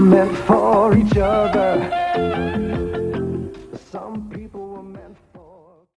meant for each other. Some people were meant for